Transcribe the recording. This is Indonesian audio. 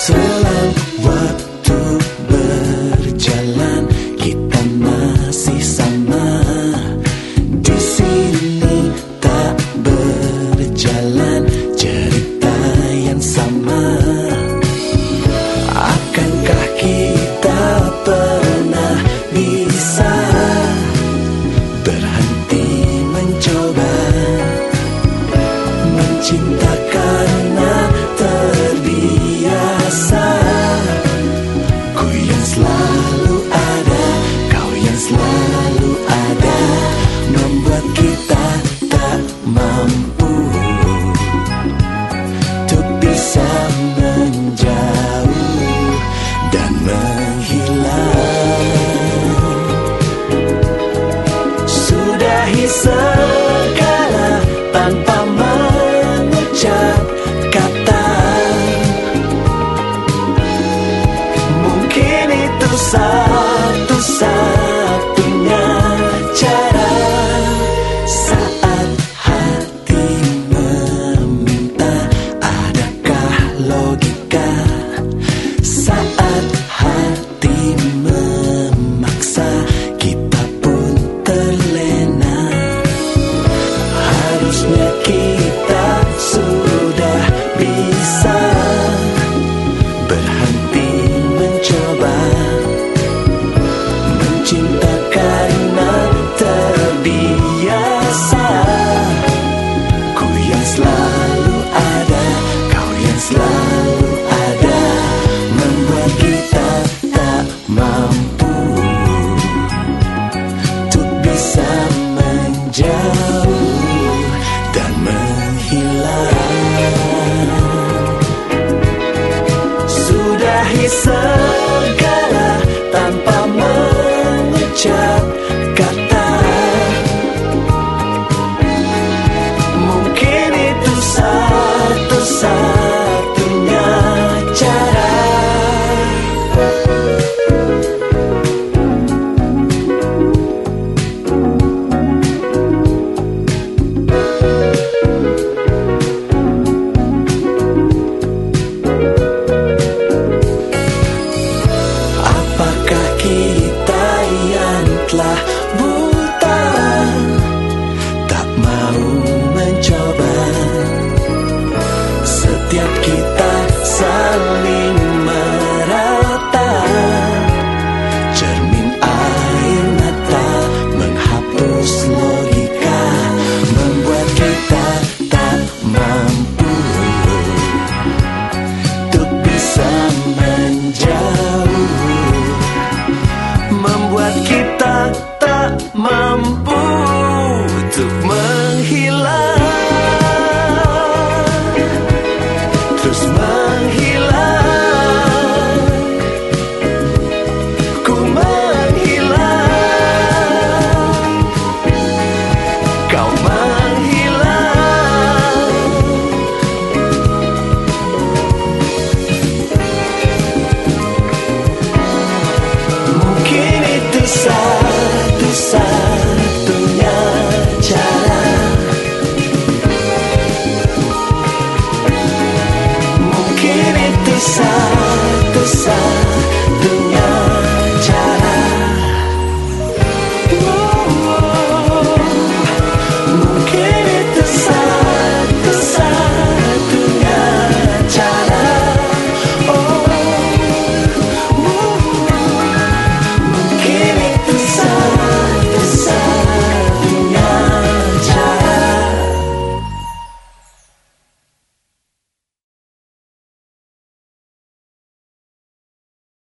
Selam var berhenti mencoba mencinta karena terbiasa. Ku yang selalu ada kau yang selalu ada membuat kita tak mampu untuk bisa menjauh dan menghilang. sun. Mom.